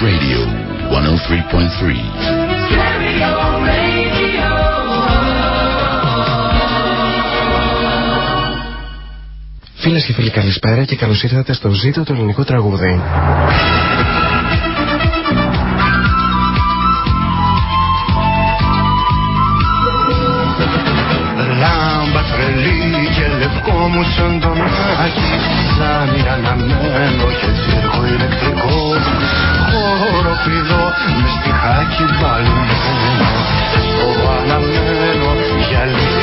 Radio 103.3. Φίλες και φίλοι καλησπέρα και καλώς ήρθατε στο ζήτο το ελληνικό τραγούδι. Λάμπα τρελή και λευκό μου σαν τον Άκη Σαν αναμένο και τσίρκο ηλεκτρικό Χώρο κλειδό με στιχάκι μπαλμένο Στο αναμένο γυαλί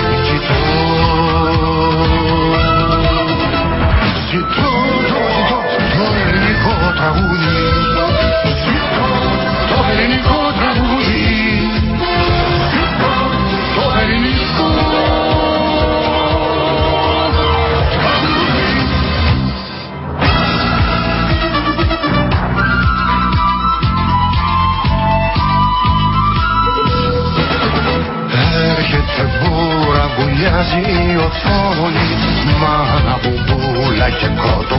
η οθόνη Μάνα μπουμπούλα και κότο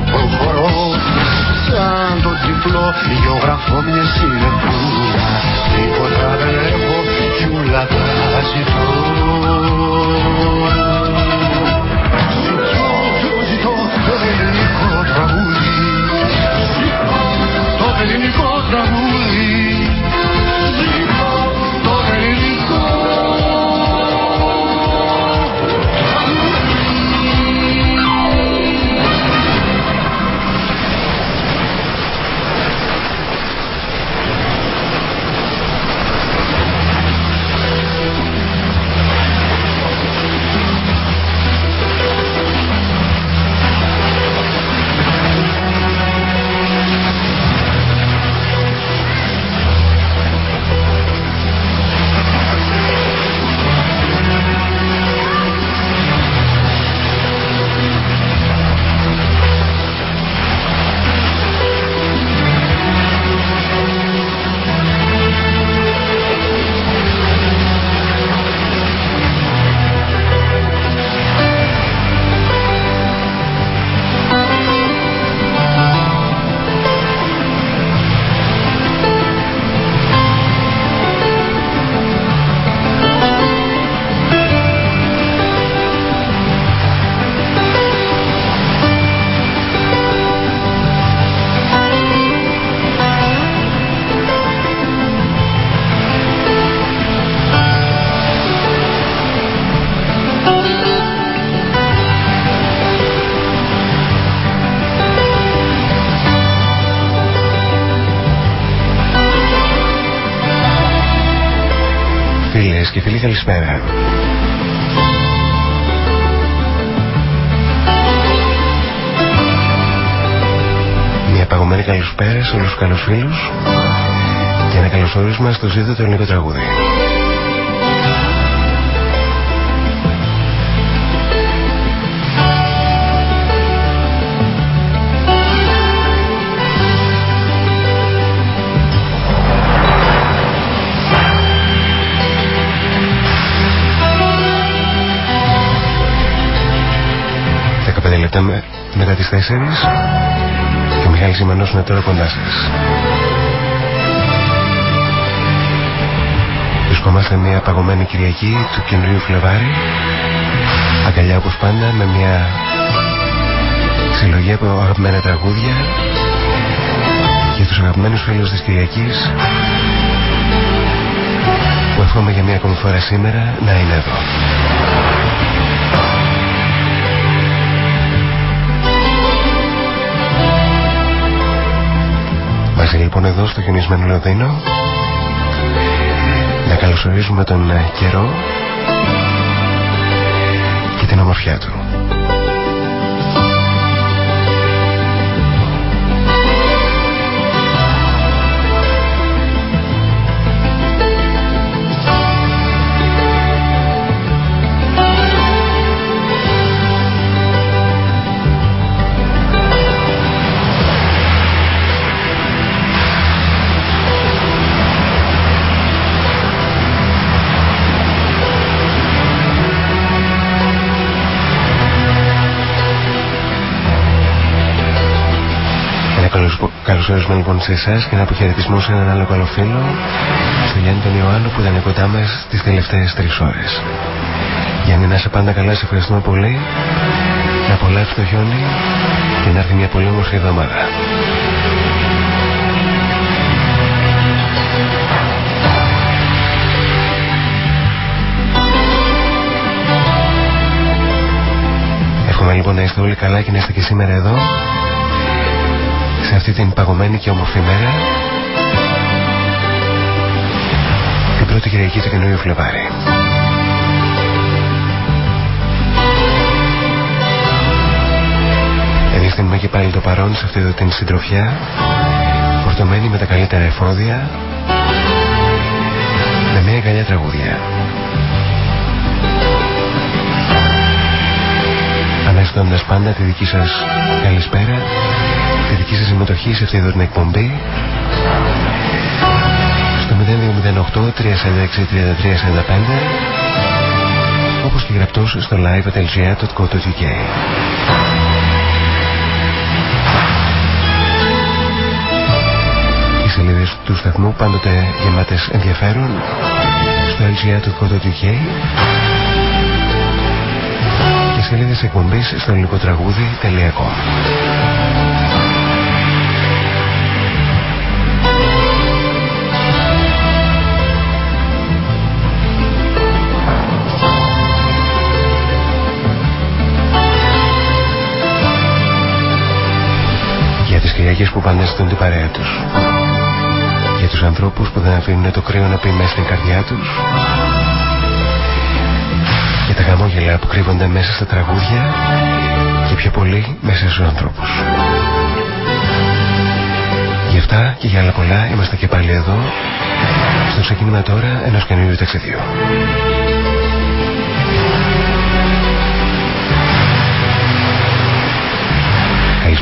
καλησπέρα. Μια παγωμένη καλησπέρα σε όλους τους καλούς φίλους και ένα καλωσόρισμα στο ζήτο το ελληνικό τραγούδι. Λεπτά με- μετά τις 4 και ο Μιχάλης Ιμανός είναι τώρα κοντά σας. Βρισκόμαστε μια παγωμένη Κυριακή του καινούριου Φλεβάρι αγκαλιά όπως πάντα με μια συλλογή από αγαπημένα τραγούδια για τους αγαπημένους φίλους της Κυριακής που εύχομαι για μια ακόμη φορά σήμερα να είναι εδώ. Μαζί λοιπόν εδώ στο χιονισμένο Λονδίνο να καλωσορίζουμε τον ε, καιρό και την ομορφιά του. Καλώς ορίσουμε λοιπόν σε εσάς και ένα αποχαιρετισμό σε έναν άλλο καλό φίλο, στο Γιάννη τον Ιωάννου που ήταν κοντά μας τις τελευταίες τρεις ώρες. Γιάννη, να είσαι πάντα καλά, σε ευχαριστούμε πολύ. Να απολαύσει το χιόνι και να έρθει μια πολύ όμορφη εβδομάδα. Εύχομαι λοιπόν να είστε όλοι καλά και να είστε και σήμερα εδώ σε αυτή την παγωμένη και όμορφη μέρα την πρώτη Κυριακή του καινούριου Φλεβάρι. Εμείς θέλουμε και πάλι το παρόν σε αυτή εδώ την συντροφιά φορτωμένη με τα καλύτερα εφόδια με μια καλιά τραγούδια. Ανέστοντας πάντα τη δική σας καλησπέρα τη δική σας συμμετοχή σε αυτή εδώ την εκπομπή. Στο 0208 346 3345 όπως και γραπτός στο live.lgr.co.uk Οι σελίδες του σταθμού πάντοτε γεμάτες ενδιαφέρον στο lgr.co.uk και σελίδες εκπομπής στο ελληνικό τραγούδι.com Κυριακές που πανέστον την παρέα τους. Για τους ανθρώπους που δεν αφήνουν το κρύο να πει μέσα στην καρδιά τους. Για τα χαμόγελα που κρύβονται μέσα στα τραγούδια. Και πιο πολύ μέσα στους ανθρώπους. Γι' αυτά και για άλλα πολλά είμαστε και πάλι εδώ. Στο ξεκίνημα τώρα ενός καινούριου ταξιδιού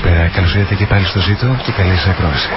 Καλησπέρα, καλώς ήρθατε και πάλι στο ζήτο και καλή σας ακρόαση.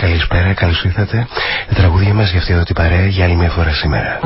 Καλησπέρα, καλώς ήρθατε. Τα τραγούδια μας για αυτή εδώ την παρέα για άλλη μια φορά σήμερα.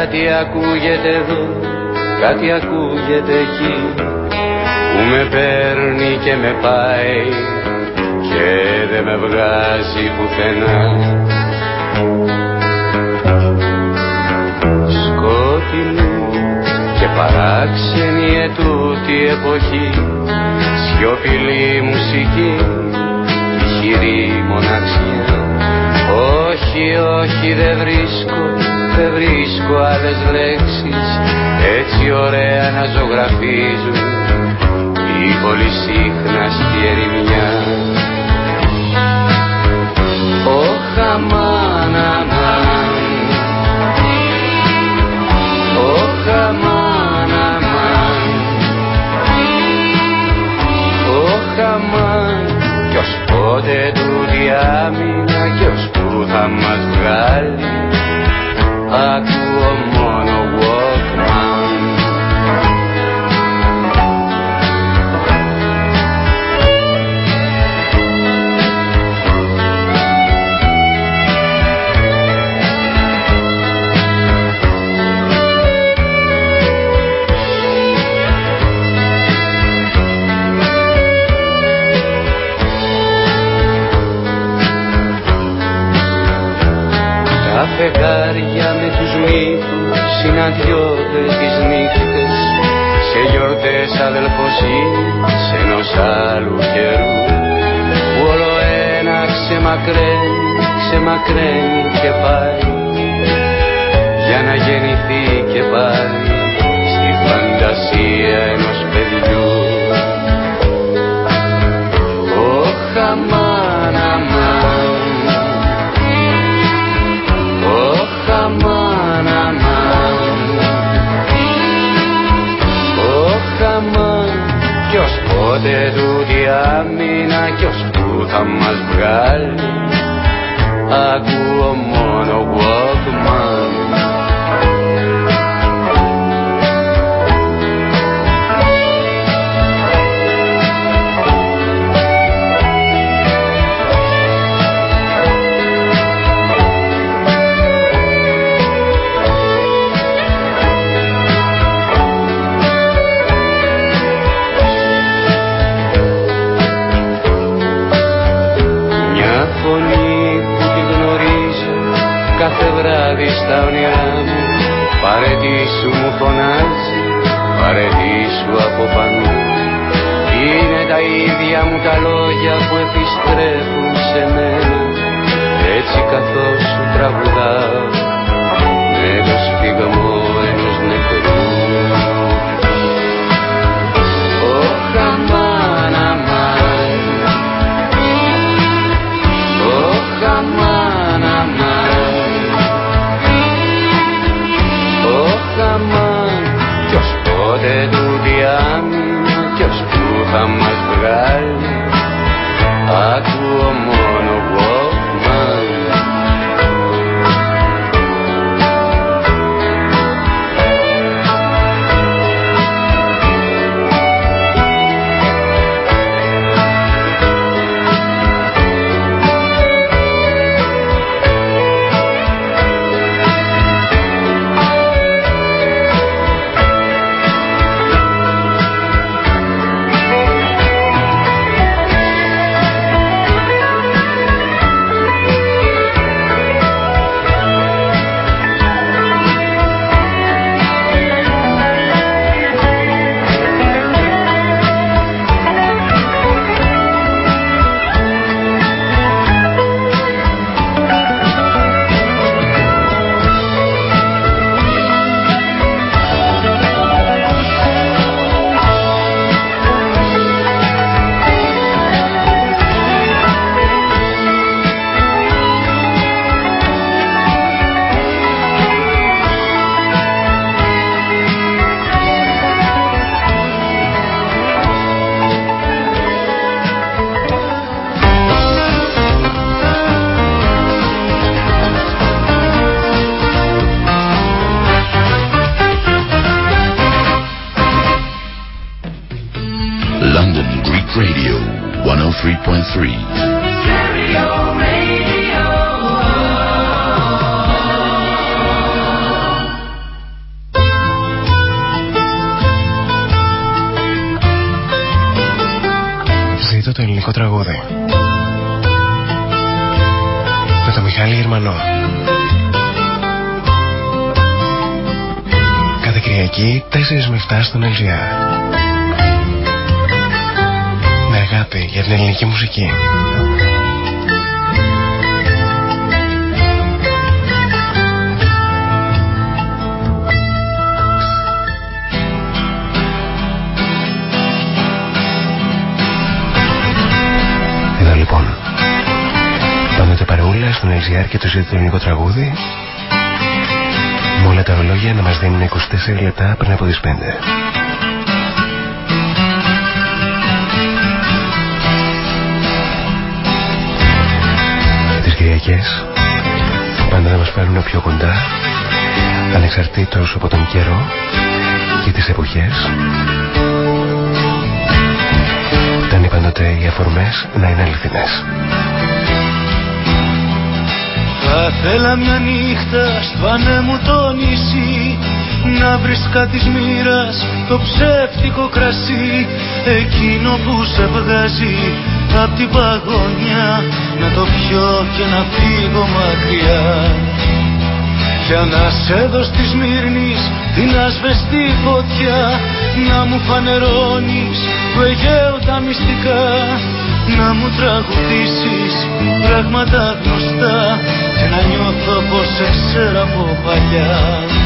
Κάτι ακούγεται εδώ, κάτι ακούγεται εκεί που με παίρνει και με πάει και δεν με βγάζει πουθενά. Σκότεινη και παράξενη ετούτη εποχή σιωπηλή μουσική, χειρή μοναξιά όχι, όχι δεν βρίσκω δεν βρίσκω άλλες λέξεις. Έτσι ωραία να ζωγραφίζουν η πολυσύχναστη ερημιά. Ωχ, αμάν, αμάν, ωχ, αμάν, αμάν, ωχ, αμάν, κι ως πότε του διάμεινα κι ως που θα μας βγάλει ακούω μόνο μύθους συναντιόνται τις νύχτες σε γιορτές αδελφοσύνης ενός άλλου καιρού που όλο ένα ξεμακραίνει, ξεμακραίνει και πάει. Για να γεννηθεί και πάλι στη φαντασία Πότε τούτη άμυνα κι ως που θα μας LGR και το ζήτητο ελληνικό τραγούδι. Με όλα τα ορολόγια να μας δίνουν 24 λεπτά πριν από τις 5. Κυριακές πάντα θα μας φέρουν πιο κοντά ανεξαρτήτως από τον καιρό και τις εποχές. Φτάνει πάντοτε οι αφορμές να είναι αληθινές Θα θέλα μια νύχτα στο ανέμου το νησί να βρεις κάτι μοίρας το ψεύτικο κρασί εκείνο που σε βγάζει απ' την παγωνιά να το πιω και να φύγω μακριά. Για να σε δω στη Σμύρνης την ασβεστή φωτιά να μου φανερώνεις του Αιγαίου τα μυστικά να μου τραγουδήσεις πράγματα γνωστά και να νιώθω πως σε ξέρω από παλιά Είναι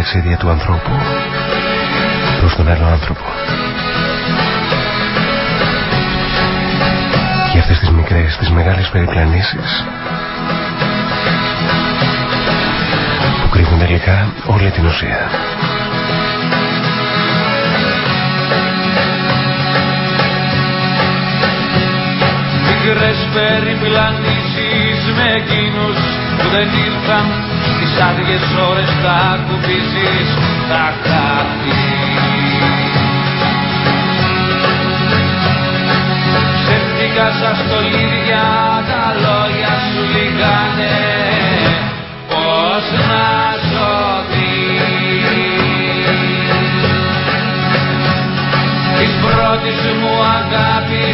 ταξίδια του ανθρώπου προς τον άλλο άνθρωπο. Για αυτές τις μικρές, τις μεγάλες περιπλανήσεις που κρύβουν τελικά όλη την ουσία. Μικρές περιπλανήσεις με εκείνους που δεν ήρθαν τις άδειες ώρες θα κουμπίζεις τα χάρτη Ψεύτικα σαν στολίδια τα λόγια σου λιγάνε πως να σωθεί Της πρώτης μου αγάπης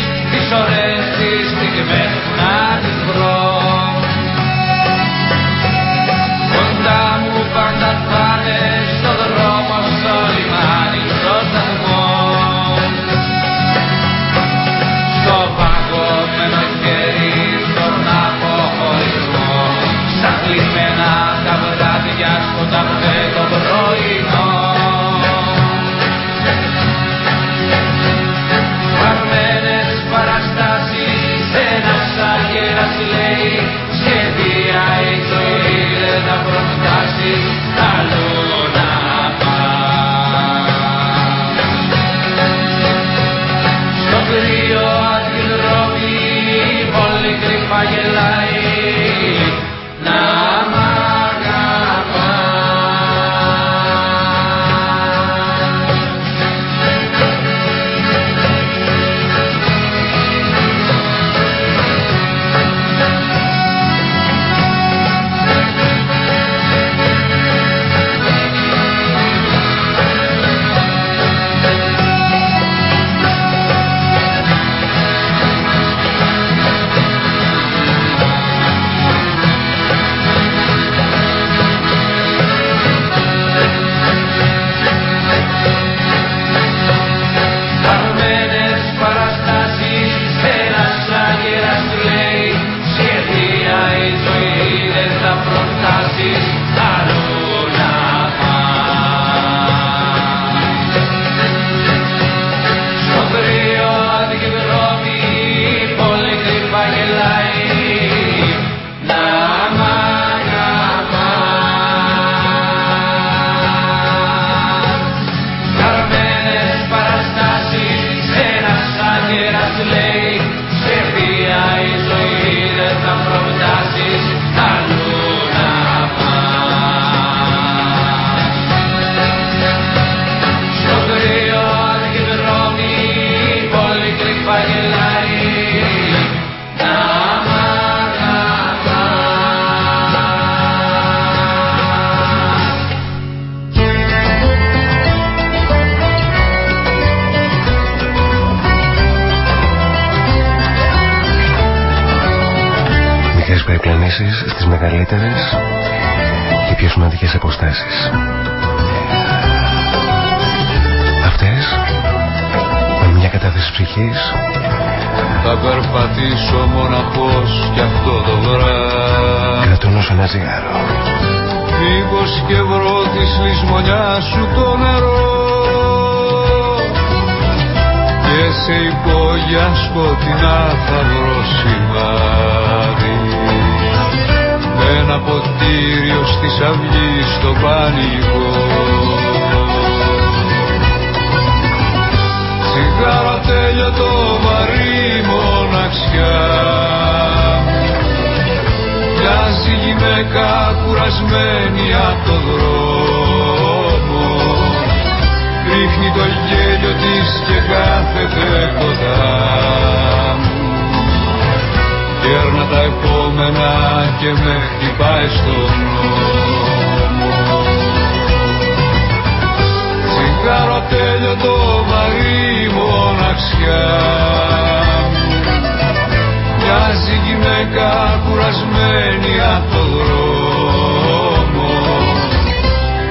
στο πανικό Τσιγάρο τέλειωτο βαρύ μοναξιά. Μοιάζει γυναίκα κουρασμένη από το δρόμο. Ρίχνει το γέλιο της και κάθεται κοντά. μου Κέρνα τα επόμενα και με χτυπάει στον νόμο. Τσιγάρο τέλειωτο βαρύ μοναξιά. Μοιάζει γυναίκα κουρασμένη από το δρόμο.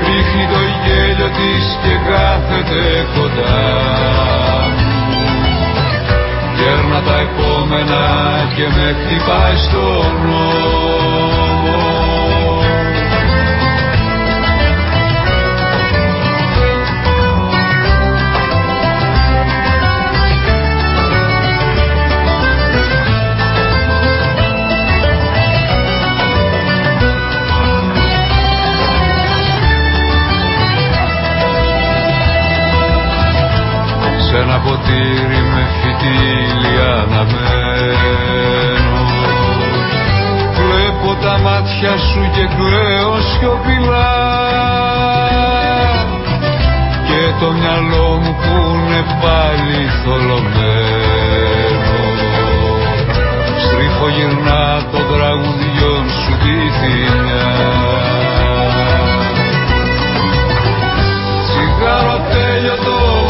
Ρίχνει το γέλιο της και κάθεται κοντά. Περνά τα επόμενα και με χτυπάει στο νόμο. Σε ένα ποτήρι με Είλια να μένω, Βλέπω τα μάτια σου και κλαίω σιωπηλά. Και το μυαλό μου που είναι πάλι θολωμένο. Στριφογυρνά το τραγουδιόν σου τη Σιγάρο Τσιγάρο τέλειωτο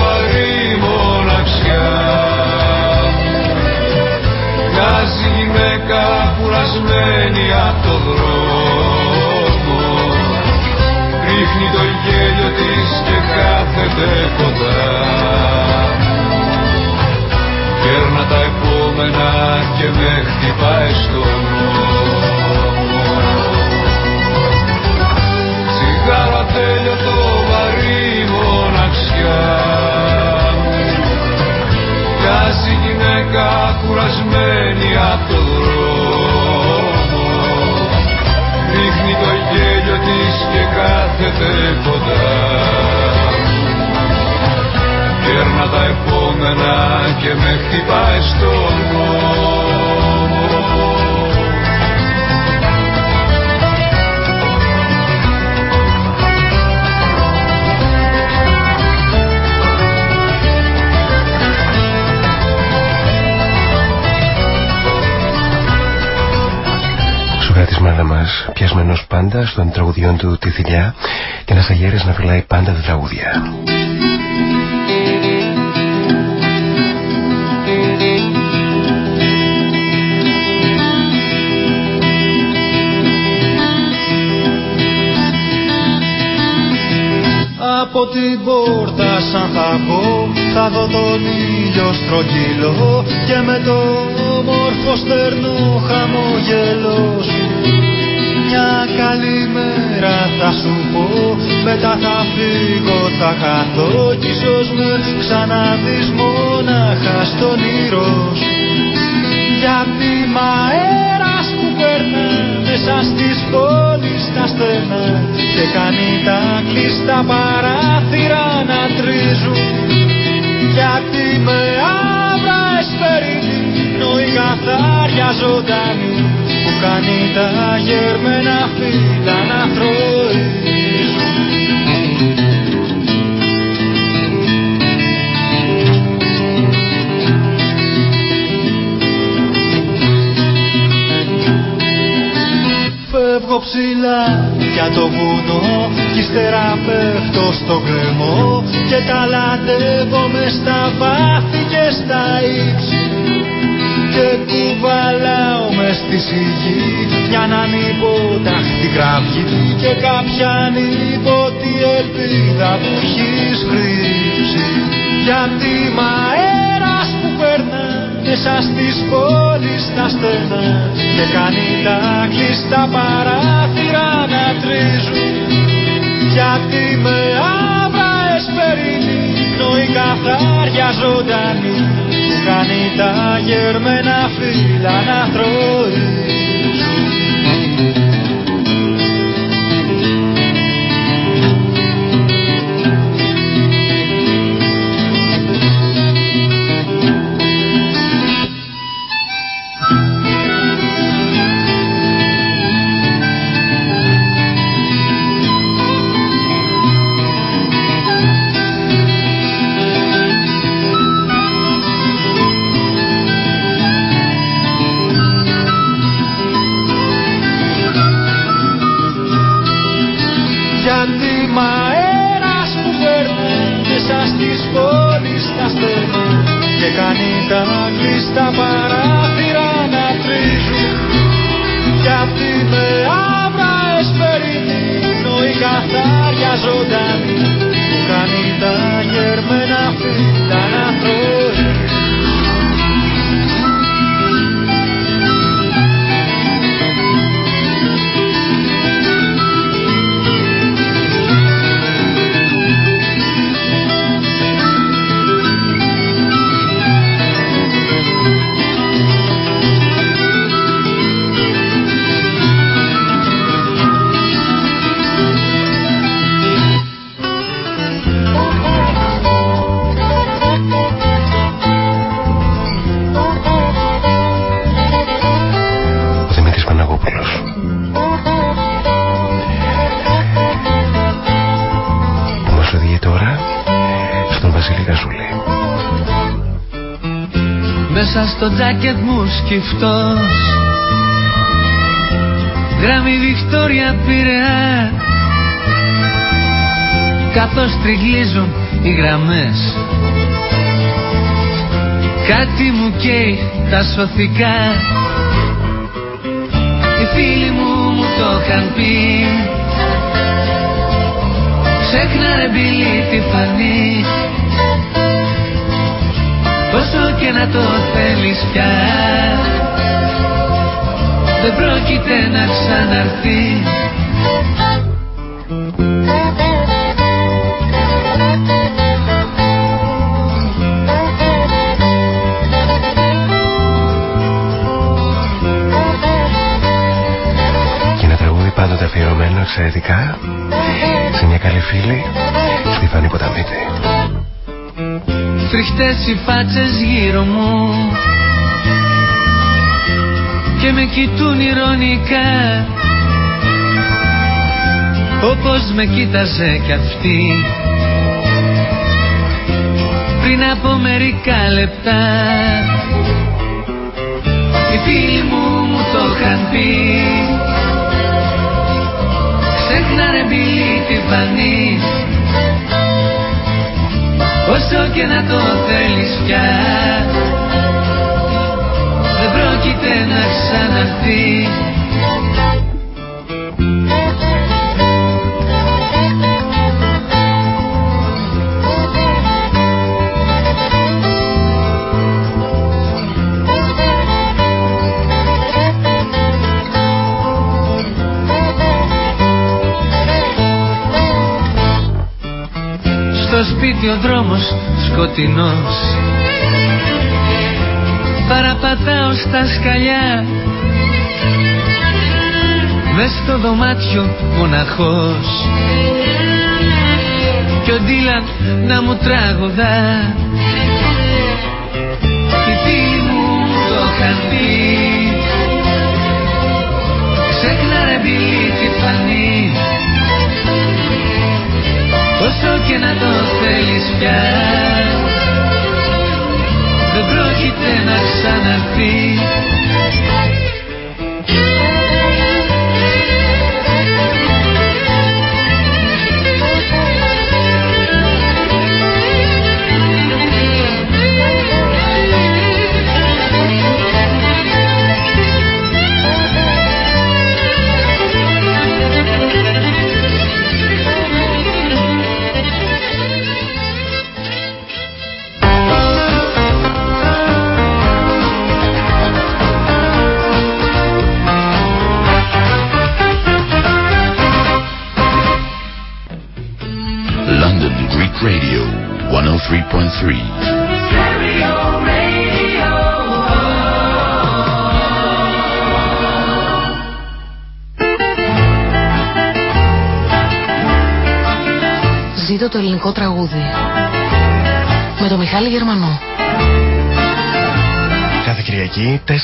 γυναίκα κουρασμένη από το δρόμο. Ρίχνει το γέλιο της και κάθεται κοντά. Κέρνα τα επόμενα και με χτυπάει στο νόμο. Τσιγάρο το βαρύ μοναξιά της και κάθεται κοντά. Κέρνα τα επόμενα και με χτυπάει στον νόμο της μάνα μας πιασμένος πάντα στον τραγουδιών του τη θηλιά και ένας αγέρας να φυλάει πάντα τα τραγούδια. Από την πόρτα σαν θα πω θα δω τον ήλιο στρογγυλό και με το όμορφο στερνό χαμογελό σου μια καλή μέρα θα σου πω. Μετά θα φύγω θα χαθώ Κι ίσως με ξαναδείς μόναχα στον ήρω σου. Γιατί μ' αέρας που περνά Μέσα στις πόλεις τα στενά Και κάνει τα κλειστά παράθυρα να τρίζουν. Γιατί με άβρα εσπερινή Νοή καθάρια ζωντανή κάνει τα γερμένα φύλλα να θροίζουν Φεύγω ψηλά για το βουνό κι ύστερα πέφτω στο κρεμό και τα λατεύω μες στα βάθη και στα ύψη και κουβαλάω μες στη σιγή για να ανυποταχτή κραυγή και κάποια ανίποτη ελπίδα που έχεις κρύψει γιατί μ' αέρας που περνά μέσα στις πόλεις τα στενά και κάνει τα κλειστά παράθυρα να τρίζουν. Γιατί με άβρας εσπερινή νοή καθάρια ζωντανή κάνει τα γερμένα φύλλα να τρώει στο τζάκετ μου σκυφτός. Γράμμη Βικτόρια Πειραιά Καθώς τριγλίζουν οι γραμμές. Κάτι μου καίει τα σωθικά. Οι φίλοι μου μου το είχαν πει. Ξέχνα ρε μπίλη τη φανή Όσο και να το θέλεις πια. Δεν πρόκειται να ξαναρθείς. Πάντοτε αφιερωμένο εξαιρετικά. Σε μια καλή φίλη, στη Φανή Ποταμίτη. Φρικτές οι φάτσες γύρω μου. Και με κοιτούν ηρωνικά. Όπως με κοίταζε κι αυτή. Πριν από μερικά λεπτά. Οι φίλοι μου μου το είχαν πει. Ξέχνα ρε τη φανή Όσο και να το θέλεις πια Δεν πρόκειται να ξαναρθεί σπίτι ο δρόμος σκοτεινός. Παραπατάω στα σκαλιά Μες στο δωμάτιο μοναχός. Κι ο Ντίλαν να μου τραγουδά. Οι φίλοι μου το είχαν πει Ξέχνα ρε τη φανή Όσο και να το θέλεις πια. Δεν πρόκειται να ξαναρθείς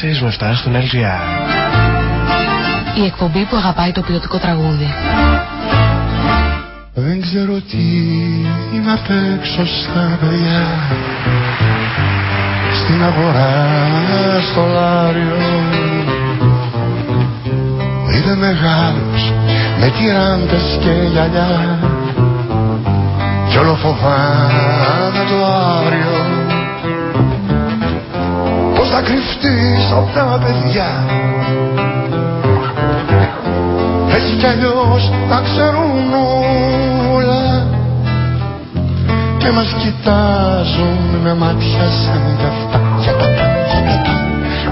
Κυριακή 4 με 7 στον LGR. Η εκπομπή που αγαπάει το ποιοτικό τραγούδι. Δεν ξέρω τι είναι απ' έξω στα παιδιά Στην αγορά, στο λάριο Είδε μεγάλος με τυράντες και γυαλιά κι όλο φοβάμαι το αύριο Πώς θα κρυφτείς από τα παιδιά. Έτσι κι αλλιώς τα ξέρουν όλα Και μας κοιτάζουν με μάτια σαν κι αυτά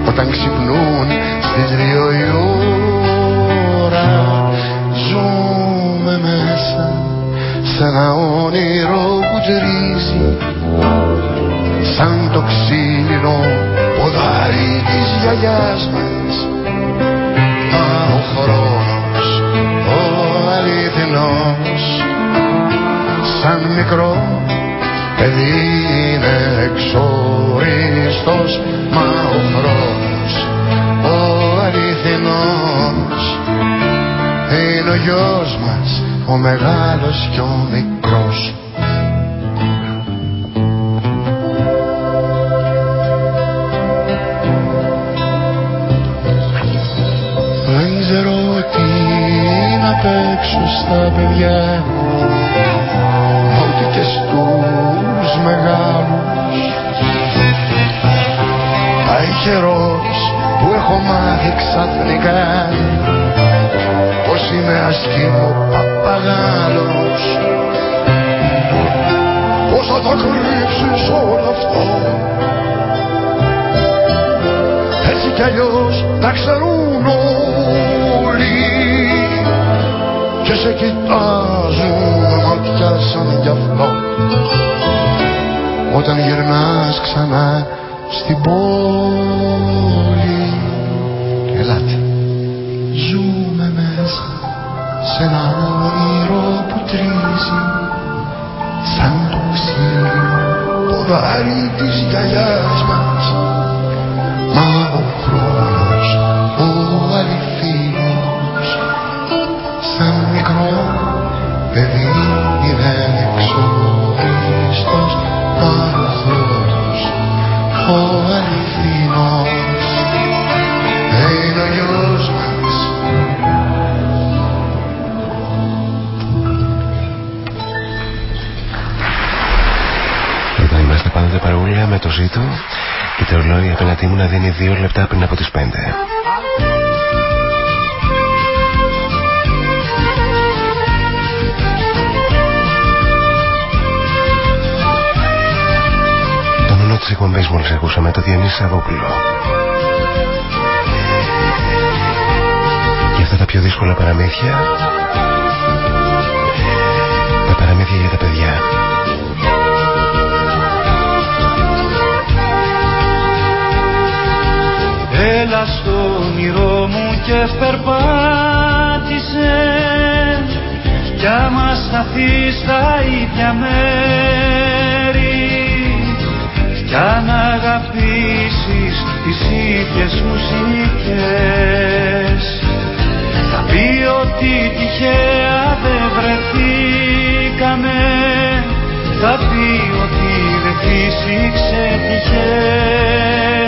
Όταν ξυπνούν στις δύο η ώρα Ζούμε μέσα σε ένα όνειρο που τζρίζει σαν το ξύλινο ποδάρι της γιαγιάς μας. Μα ο χρόνος ο αληθινός σαν μικρό παιδί είναι εξοριστός μα ο χρόνος ο αληθινός είναι ο γιος μας ο μεγάλος και ο μικρός παίξω στα παιδιά Ό,τι και στους μεγάλους. Πάει καιρός που έχω μάθει ξαφνικά πως είμαι ασκήμο παπαγάλος. Πως θα τα κρύψεις όλο αυτό. Έτσι κι αλλιώς τα ξέρουν όλοι σε κοιτάζουν ματιά σαν γι' αυτό. Όταν γυρνάς ξανά στην πόλη Ελάτε. Ζούμε μέσα σε ένα όνειρο που τρίζει σαν το ξύλο ποδάρι της γυαλιάς μας. Μα με το ζήτο και το ρολόι απέναντί μου να δίνει δύο λεπτά πριν από τις πέντε. Το νόνο της εκπομπής μόλις ακούσαμε το Διονύσης Σαββόπουλο. Και αυτά τα πιο δύσκολα παραμύθια τα παραμύθια για τα παιδιά. Έλα στο όνειρό μου και περπάτησε. Κι άμα σταθείς στα ίδια μέρη κι αν αγαπήσεις τις ίδιες μουσικές θα πει ότι τυχαία δεν βρεθήκαμε. Θα πει ότι δεν φύσηξε τυχαία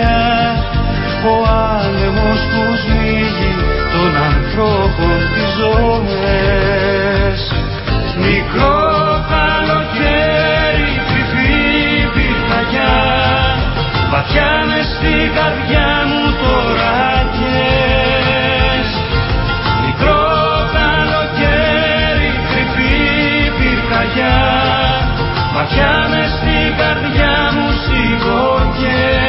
ο άνεμος που σμίγει των ανθρώπων τις ζώνες. Μικρό καλοκαίρι κρυφή πυρκαγιά βαθιά μες στην καρδιά μου τώρα κες μικρό καλοκαίρι κρυφή πυρκαγιά βαθιά μες στην καρδιά μου σιγοκές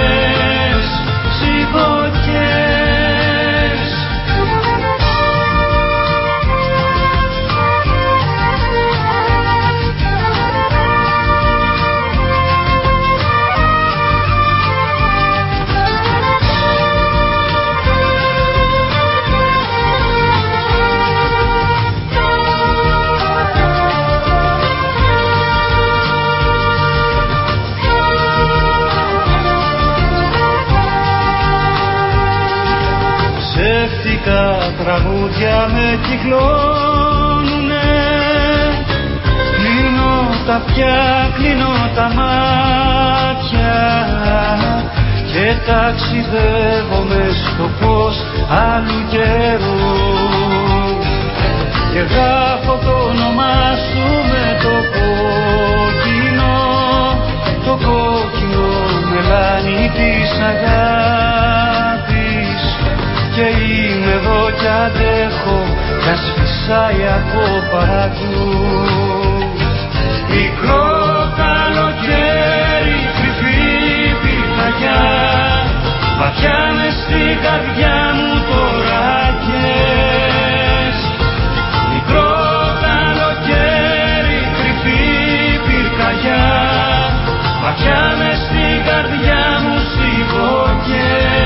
τραγούδια με κυκλώνουνε. Κλείνω τα αυτιά, κλείνω τα μάτια Και ταξιδεύομαι στο φως άλλου καιρού. Και γράφω το όνομά σου με το κόκκινο Το κόκκινο μελάνι της αγάπης. Και είμαι εδώ κι αντέχω κι ας φυσάει από παντού Μικρό καλοκαίρι κρυφή πυρκαγιά. Βαθιά μες στην καρδιά μου τώρα κες Μικρό καλοκαίρι κρυφή πυρκαγιά. Βαθιά μες στην καρδιά μου σιγοκές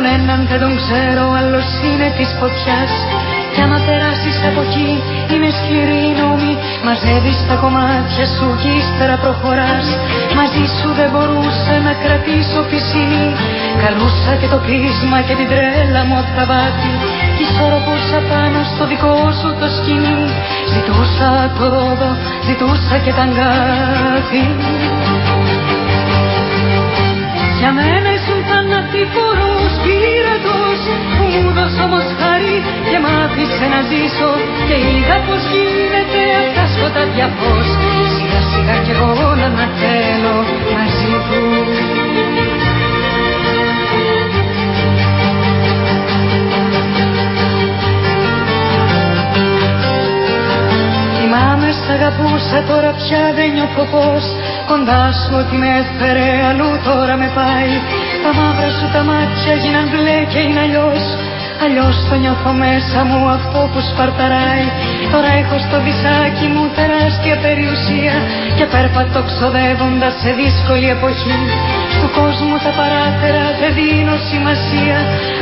Τον έναν δεν τον ξέρω, άλλος είναι της φωτιάς. Κι άμα περάσεις από εκεί είναι σκληρή η νόμη. Μαζεύεις τα κομμάτια σου και ύστερα προχωράς. Μαζί σου δεν μπορούσα να κρατήσω πισινή Καλούσα και το κλείσμα και την τρέλα μου απ' τα βάθη. Κι ισορροπούσα πάνω στο δικό σου το σκηνή. Ζητούσα το ρόδο, ζητούσα και τα αγκάθη. Για μένα ήσουν θανατηφόρος πύρατος που μου δώσε όμως χάρη και μ' άφησε να ζήσω και είδα πως γίνεται απ' τα σκοτάδια φως. Σιγά σιγά κι εγώ να ανατέλω μαζί του. Θυμάμαι σ' αγαπούσα τώρα πια δεν νιώθω πως Κοντά σου ότι με έφερε αλλού τώρα με πάει Τα μαύρα σου τα μάτια γίναν μπλε και είναι αλλιώς. Αλλιώς το νιώθω μέσα μου αυτό που σπαρταράει. Τώρα έχω στο βυσάκι μου τεράστια περιουσία Και πέρπατο ξοδεύοντας σε δύσκολη εποχή. Του κόσμου τα παράτερα δεν δίνω σημασία.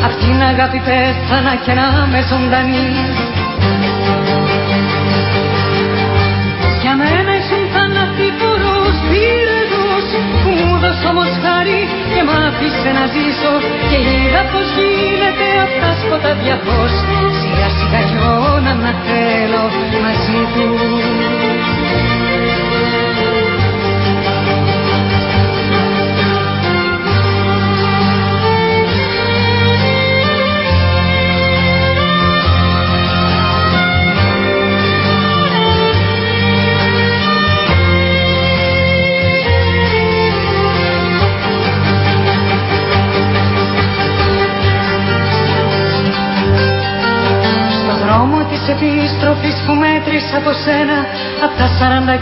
Απ' την αγάπη πέθανα και να με ζωντανή. Για μένα ήσουν θανατηφόρος πύρετος Που μου δώσε όμως χάρη και μ' άφησε να ζήσω Και είδα πως γίνεται απ' τα σκοτάδια φως Σιγά σιγά κι εγώ να θέλω μαζί τους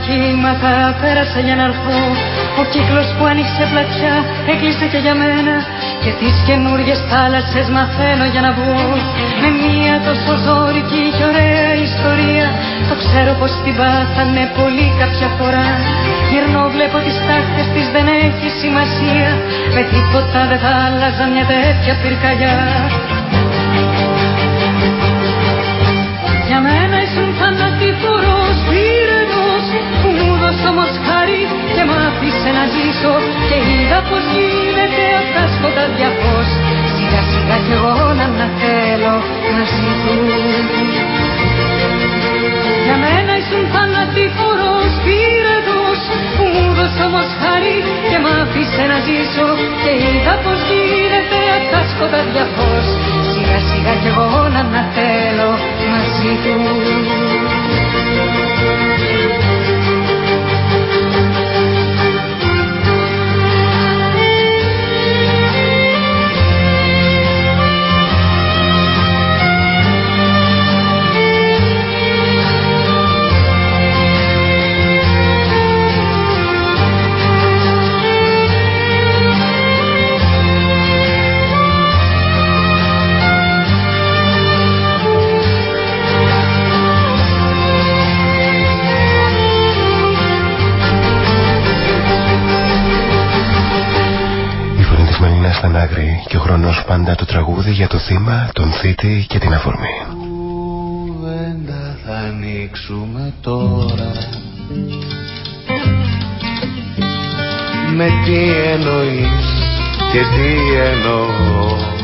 κύματα πέρασα για να έρθω. Ο κύκλος που άνοιξε πλατιά έκλεισε και για μένα. Και τις καινούριες θάλασσες μαθαίνω για να βγω Με μία τόσο ζώρικη και ωραία ιστορία Το ξέρω πως την πάθανε πολύ κάποια φορά. Γυρνώ βλέπω τις τάχτες της δεν έχει σημασία. Με τίποτα δεν θα άλλαζα μια τέτοια πυρκαγιά. Για μένα που μου δώσε όμως χάρη και μ' άφησε να ζήσω και είδα πως γίνεται απ' τα σκοτάδια φως σιγά σιγά κι εγώ να θέλω μαζί του Για μένα ήσουν θανατηφόρος πύρετος που μου δώσε όμως χάρη και μ' άφησε να ζήσω και είδα πως γίνεται απ' τα σκοτάδια φως σιγά σιγά κι εγώ να θέλω μαζί του άκρη και ο χρόνος πάντα το τραγούδι για το θύμα, τον θήτη και την αφορμή. Κουβέντα θα ανοίξουμε τώρα. Με τι εννοείς και τι εννοώ.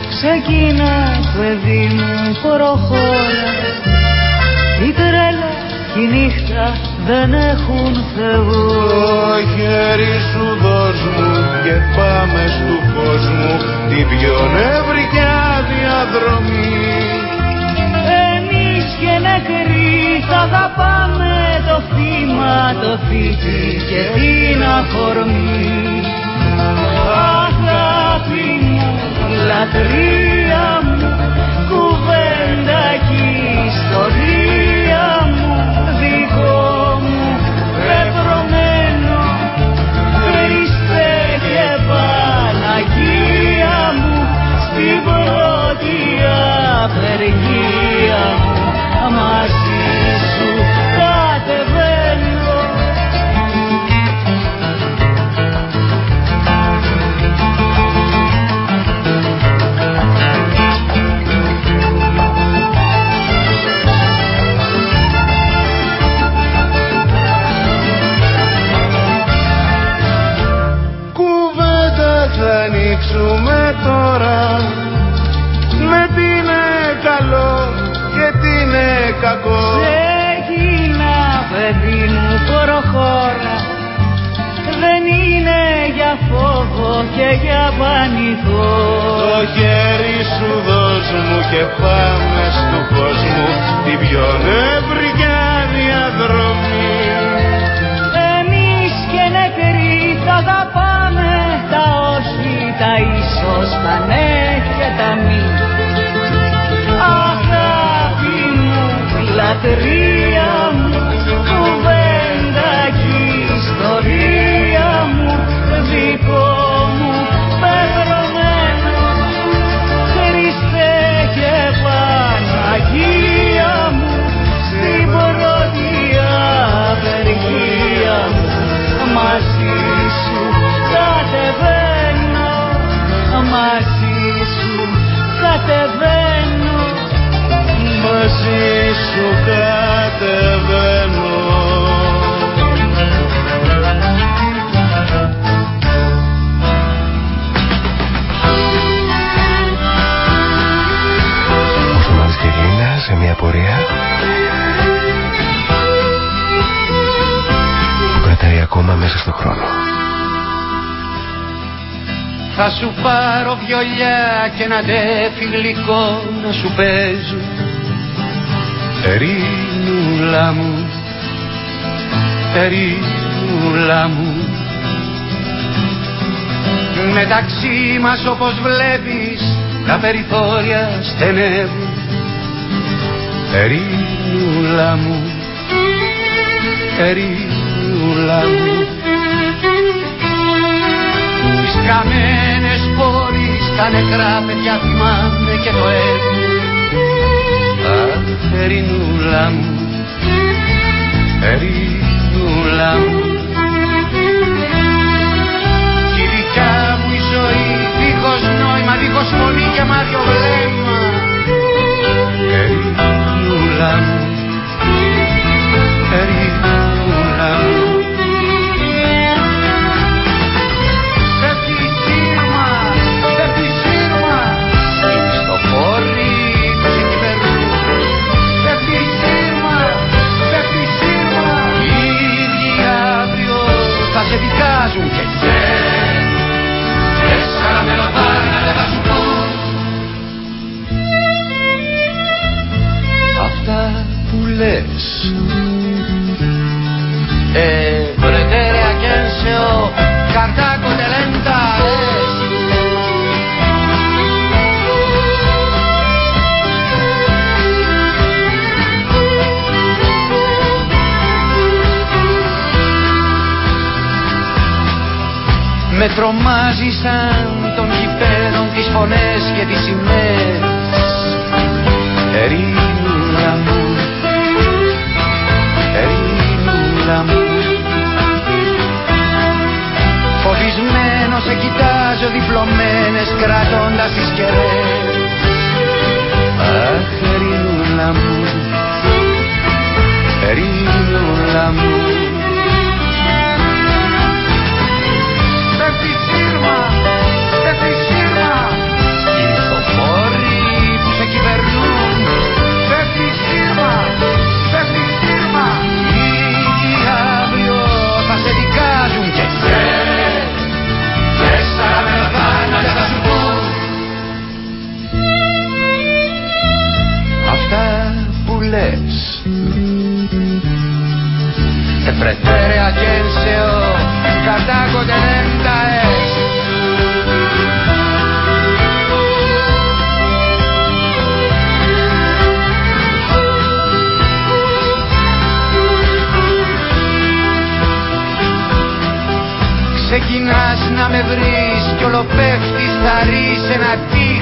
Ξεκίνα παιδί μου προχώρα Η τρέλα και η νύχτα δεν έχουν Θεό. Το χέρι σου δώσ' μου και πάμε στου κόσμου την πιο νευρικιά διαδρομή. Εμείς και νεκροί θα αγαπάμε το θύμα, το θήτη και την αφορμή. Αγάπη μου, λατρεία μου, κουβέντα και ιστορία απεργία μου μαζί είναι φιλικό να σου παίζω. Ερήνουλα μου, ερήνουλα μου. Μεταξύ μας όπως βλέπεις τα περιθώρια στενεύουν. Ερήνουλα μου, ερήνουλα μου. Τις καμένες τα νεκρά παιδιά θυμάμαι και το έθνο Αχ, Ερηνούλα μου, Ερηνούλα μου. Κι δικιά μου η ζωή δίχως νόημα, δίχως φωνή και μάτιο βλέμμα. Ε, ε. Με τρομάζει σαν των κυπέλων τις φωνές και τις σημαίες. ξαπλωμένες κρατώντας τις κεραίες Αχ, Ρίλα μου, Ρίλα μου. όλο πέφτει θα ρίσει ένα τείχο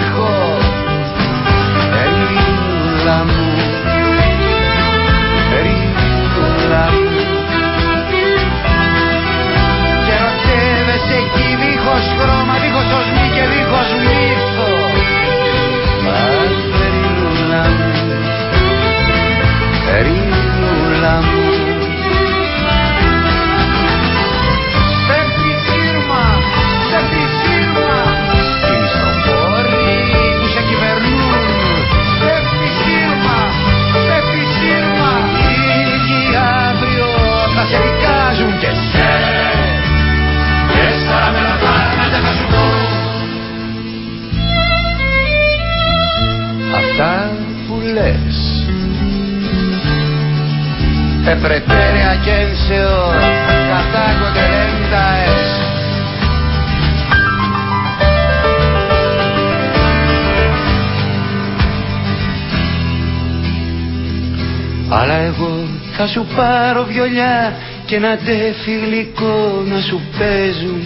πάρω βιολιά και ένα τεφιλικό να σου παίζουν.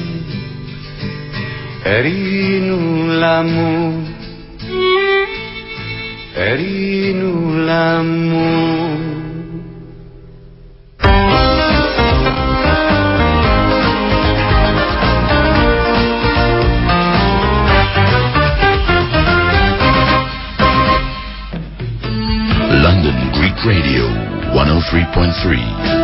Ερήνουλα μου Ερήνουλα μου. London Greek Radio 103.3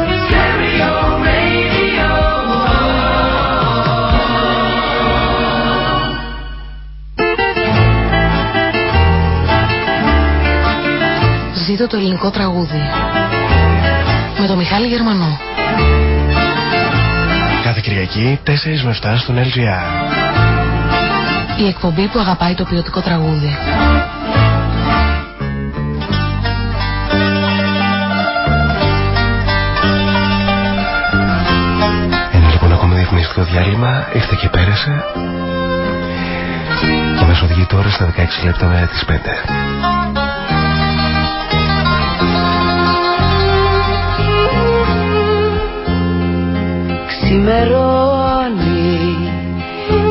Ζήτω το ελληνικό τραγούδι με τον Μιχάλη Γερμανό. Κάθε Κυριακή 4 με 7 στον LGR. Η εκπομπή που αγαπάει το ποιοτικό τραγούδι. Είναι λοιπόν ακόμα διαφημιστικό διάλειμμα, ήρθε και πέρασε. Και μας οδηγεί τώρα στα 16 λεπτά μετά τις 5. Ξημερώνει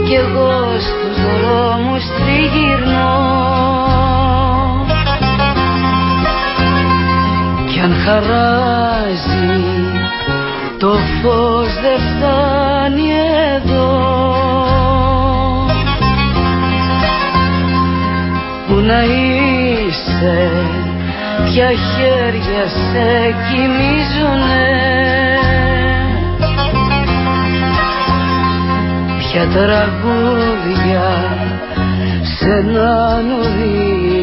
κι εγώ στους δρόμους τριγυρνώ κι αν χαράζει το φως δεν φτάνει εδώ. Πού να είσαι, ποια χέρια σε κοιμίζουνε ποια τραγούδια σε να νορίζουνε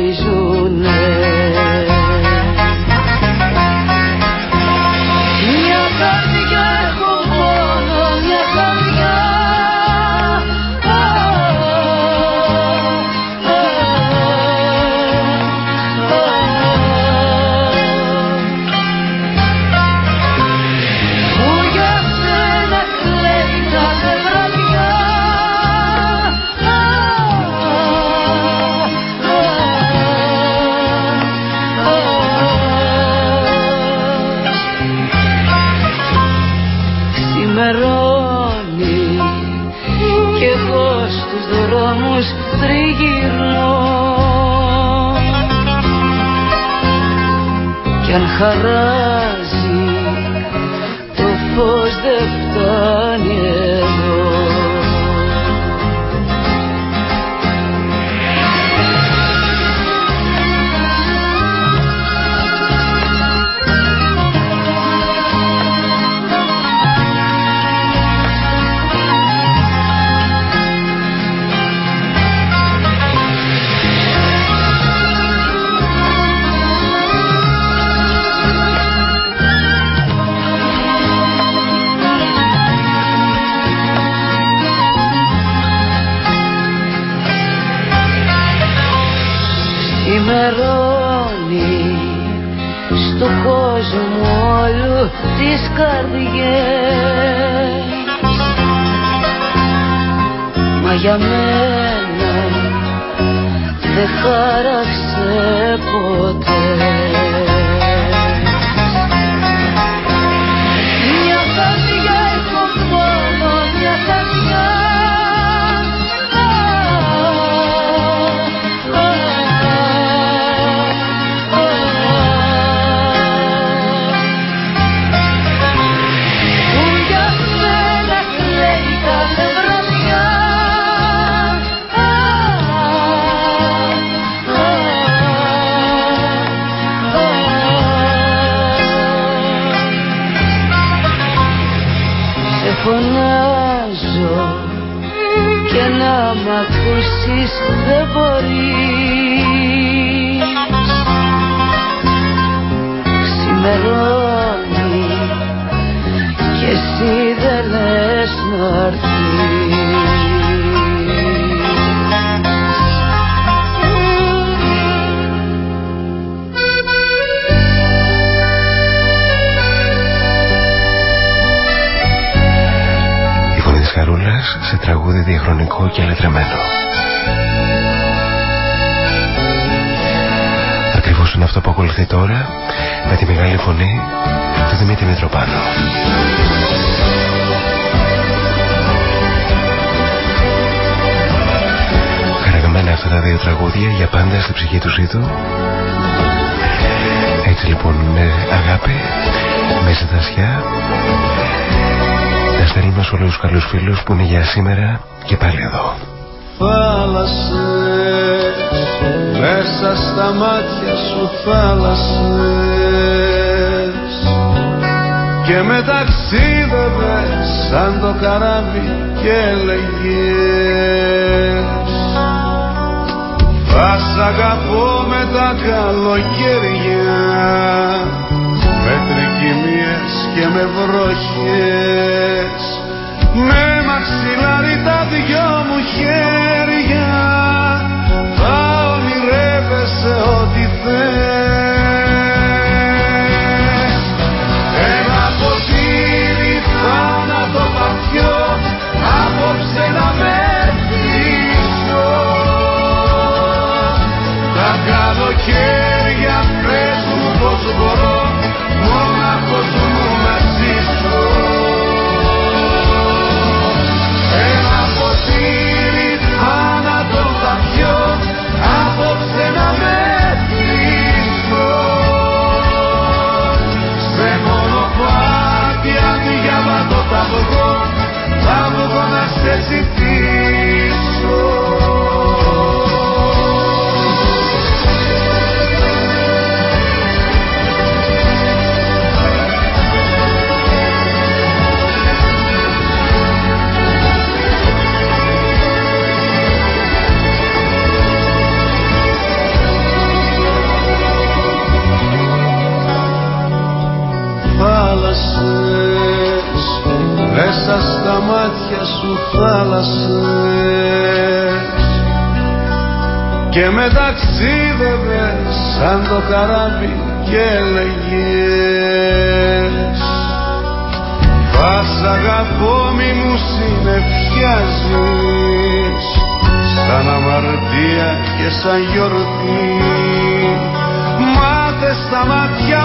χαράζει στο κόσμο όλου τις καρδιές. Μα για μένα δεν χάραξε ποτέ δεν μπορείς. Ξημερώνει και εσύ δεν λες να ραδιοφωνικό και λετρεμένο. Ακριβώς είναι αυτό που ακολουθεί τώρα με τη μεγάλη φωνή του Δημήτρη Μητροπάνου. Χαραγμένα αυτά τα δύο τραγούδια για πάντα στη ψυχή του ζήτου. Έτσι λοιπόν με αγάπη, με ζητασιά να στέλνουμε σε όλους τους καλούς φίλους που είναι για σήμερα και πάλι εδώ. Θάλασσες μέσα στα μάτια σου θάλασσες. Και με ταξίδευες σαν το καράβι και έλεγες. Θα σ' αγαπώ με τα καλοκαίρια με τρικυμίες και με βροχές καράβι και έλεγες θα σ' αγαπώ μη μου συνεφιάζεις. Σαν αμαρτία και σαν γιορτή. Μάθε στα μάτια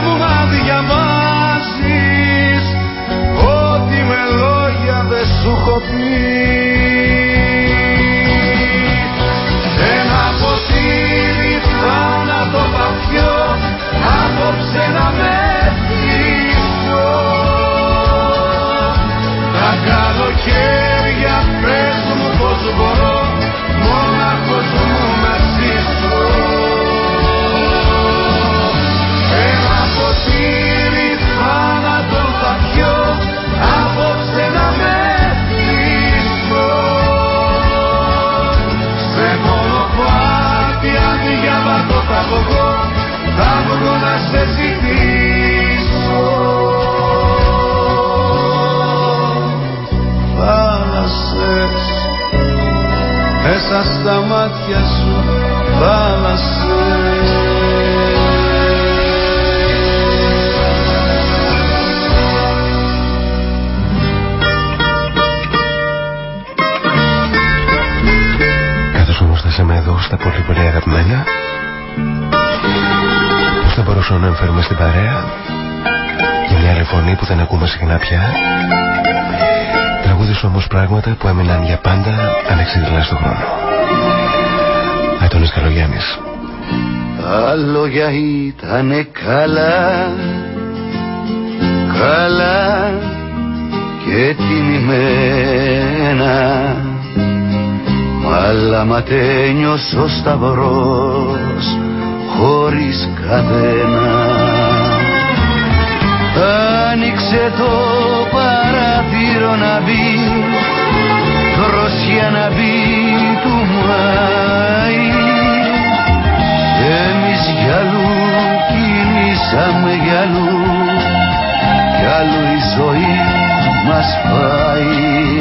Τα λόγια ήτανε καλά. Καλά και τιμημένα. Αλλά ματένιος ο σταυρός χωρίς καθένα Άνοιξε το παράθυρο να μπει δροσιά να μπει του Μάη εμείς γυαλού κινήσαμε γυαλού κι άλλο η ζωή μας πάει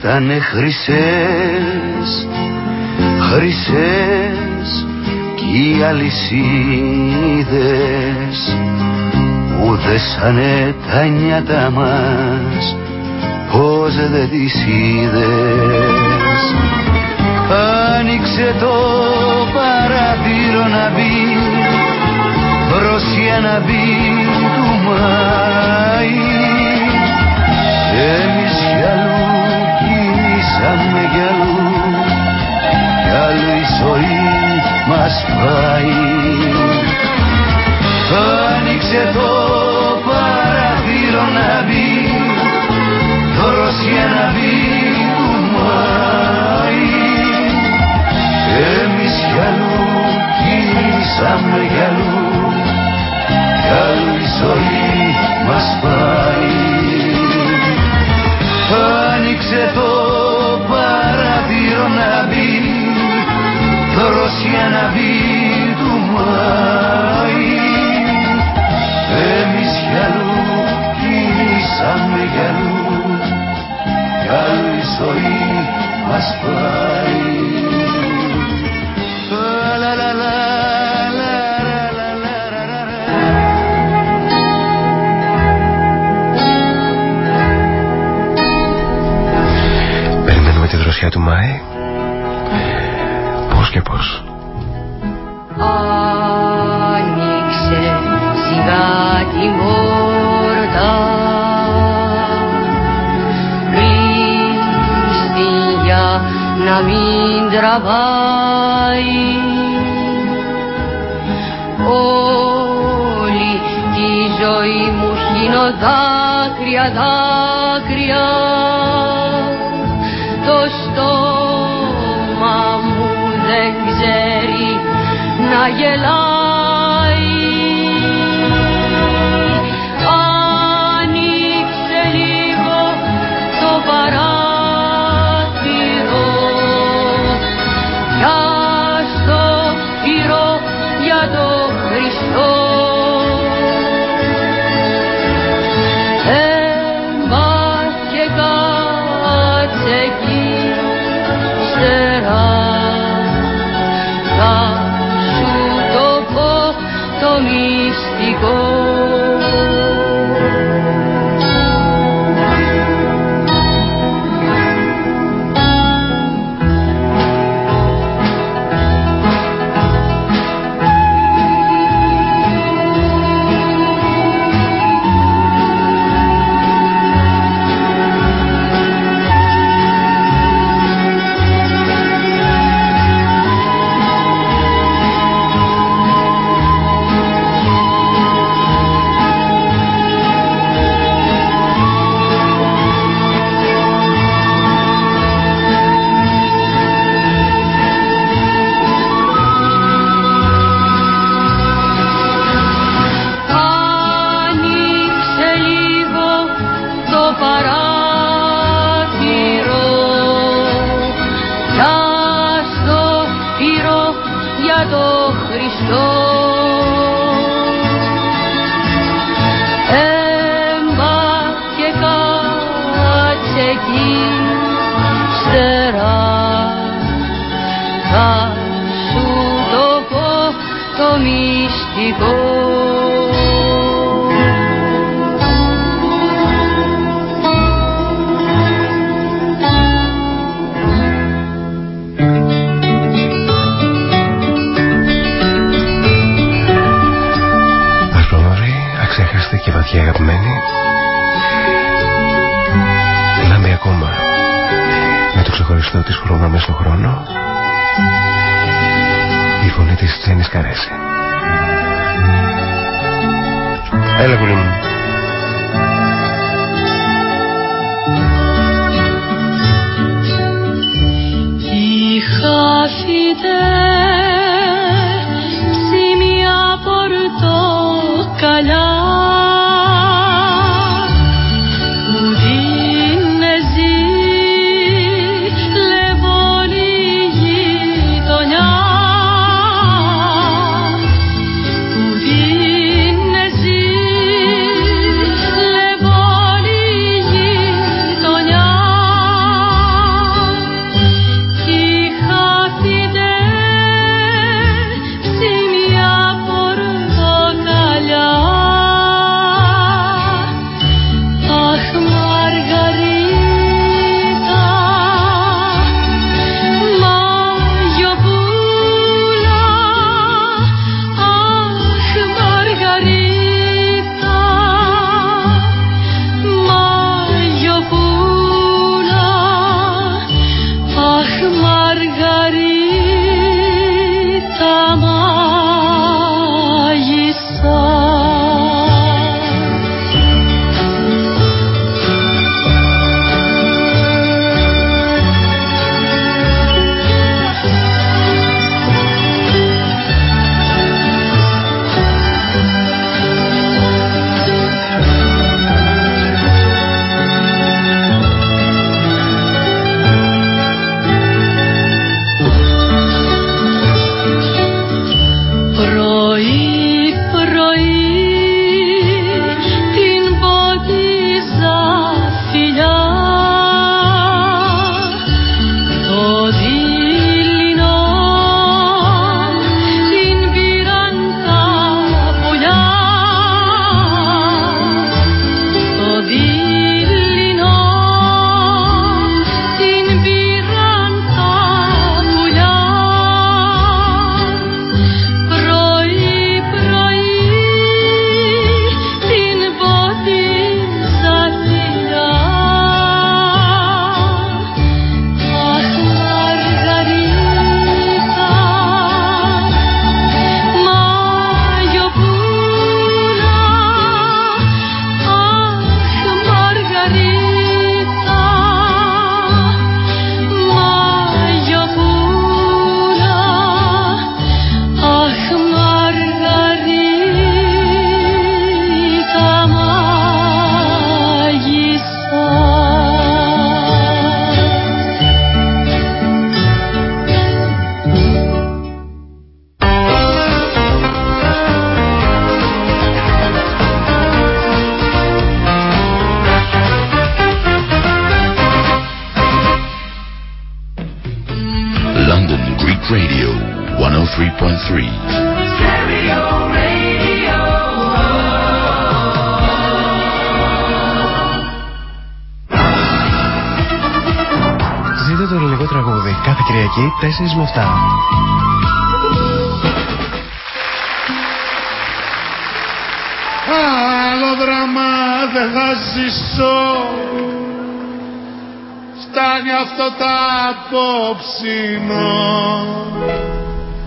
ήταν χρυσές χρυσές κι οι αλυσίδες που δέσανε τα νιάτα μας πως δεν τις είδες. Άνοιξε το παράθυρο να μπει βροσιά να μπει του Μάη. Εμείς κι αλλού κινήσαμε κι αλλού κι αλλού η ζωή μας πάει άνοιξε το παράθυρο να μπει δροσιά να μπει του Μάη. Εμείς κι αλλού κινήσαμε κι αλλού κι αλλού η ζωή μας πάει άνοιξε το κι. Περιμένουμε τη δροσιά του Μάη μην τραβάει Όλη τη ζωή μου χύνω δάκρυα, δάκρυα. Το στόμα μου δεν ξέρει να γελάει το Χριστό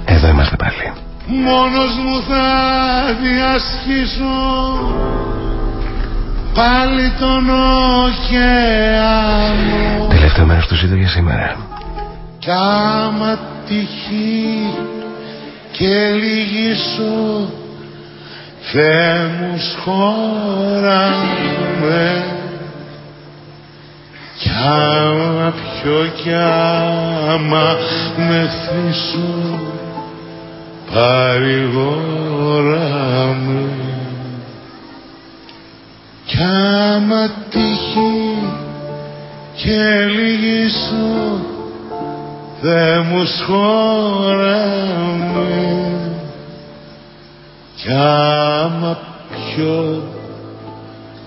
Εδώ είμαστε πάλι. Μόνος μου θα διασχίσω Πάλι τον ωκεανό Τελευταίο μέρος του ζήτω για σήμερα. Κι άμα τυχεί και λυγίσω Θεέ μου σχόραμε Κι άμα πιο κι άμα με θύσω παρηγόραμε Κι άμα τύχει και λυγίσω Δε μου σχόραμε κι άμα πιω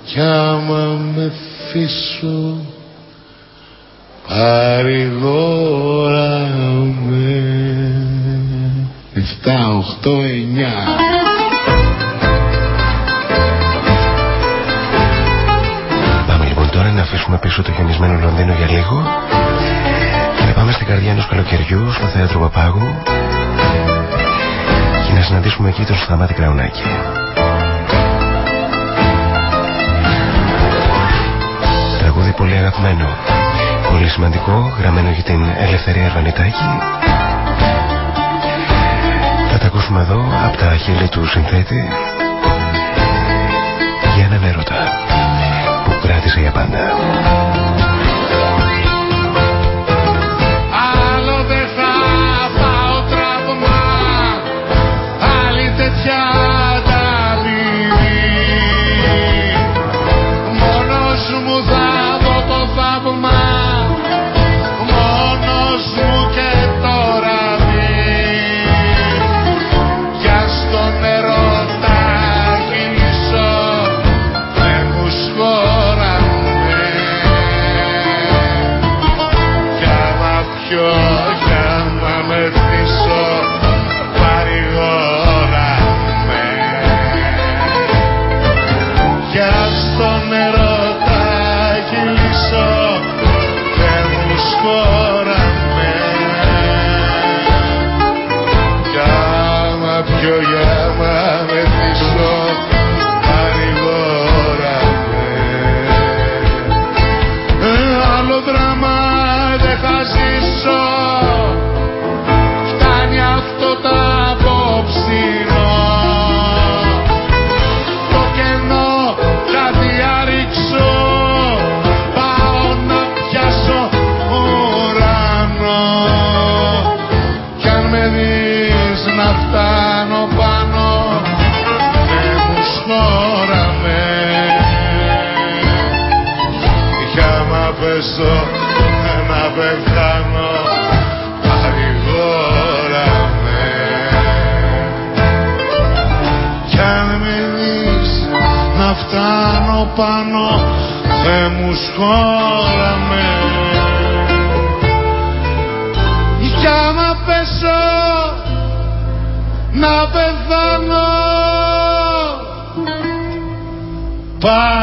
κι άμα με φύσω παρηγόραμε Εφτά, οχτώ, εννιά. Πάμε λοιπόν τώρα να αφήσουμε πίσω το χιονισμένο Λονδίνο για λίγο. Και να πάμε στην καρδιά ενός καλοκαιριού στο θέατρο Παπάγου και να συναντήσουμε εκεί τον Σταμάτη Κραουνάκη. Τραγούδι πολύ αγαπημένο, πολύ σημαντικό, γραμμένο για την Ελευθερία Αρβανιτάκη. Θα τα ακούσουμε εδώ από τα χείλη του συνθέτη για έναν έρωτα που κράτησε για πάντα.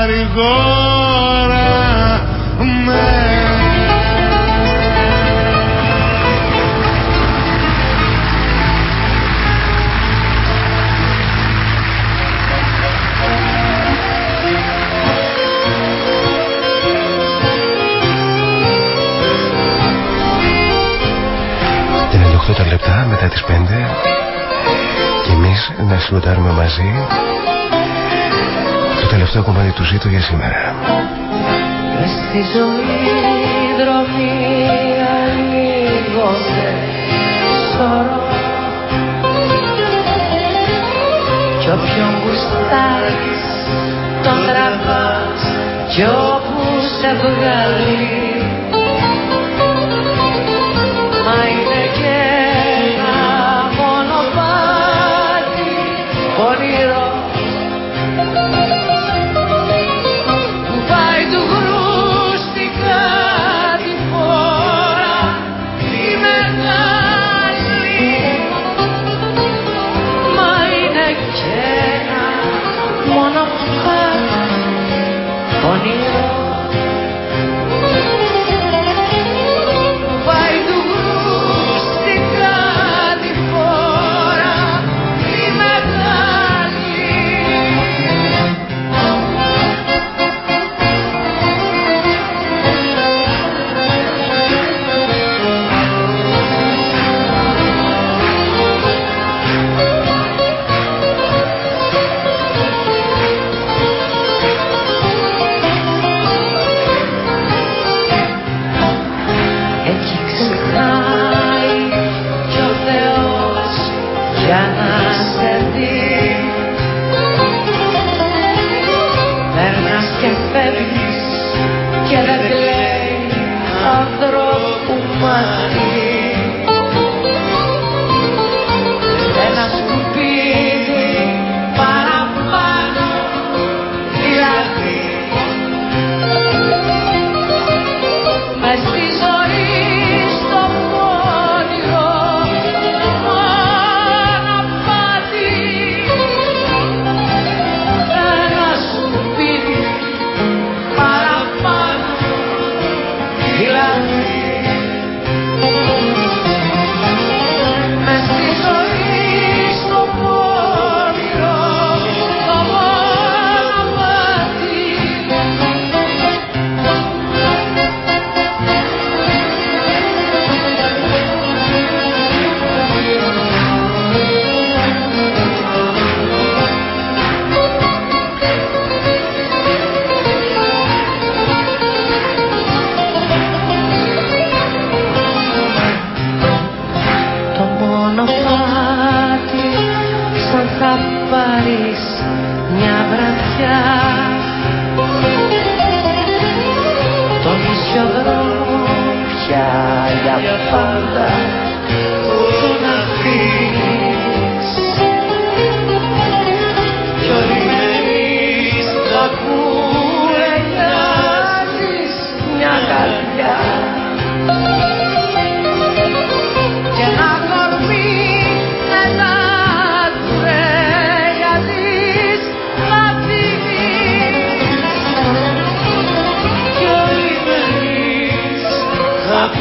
Παρηγόραμε Είναι 8 λεπτά μετά τις 5 και εμείς να συλλοτάρουμε μαζί το τελευταίο κομμάτι του ζήτω για σήμερα. Μες στη ζωή δρόμοι ανοίγονται σωρό Κι όποιον γουστάρεις τον τραβάς κι όπου σε βγάλει μονοπάτι σαν θα πάρεις μια βραδιά. Τον ίσιο δρόμο πια για πάντα που να αφήνεις κι ορειμένης θα κουρελιάσεις μια καρδιά.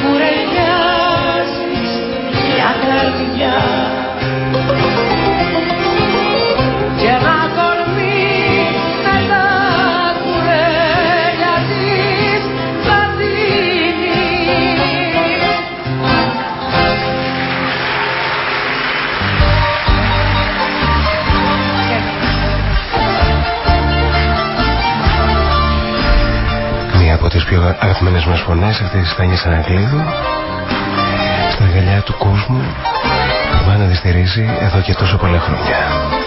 κουρελιάζεις μια καρδιά και ένα κορμί θα Μία από τις πιο αγαπημένες μας φωνές αυτές της Τάνιας Ανακλείδου στα γαλιά του κόσμου που με αναδυστηρίζει εδώ και τόσο πολλά χρόνια.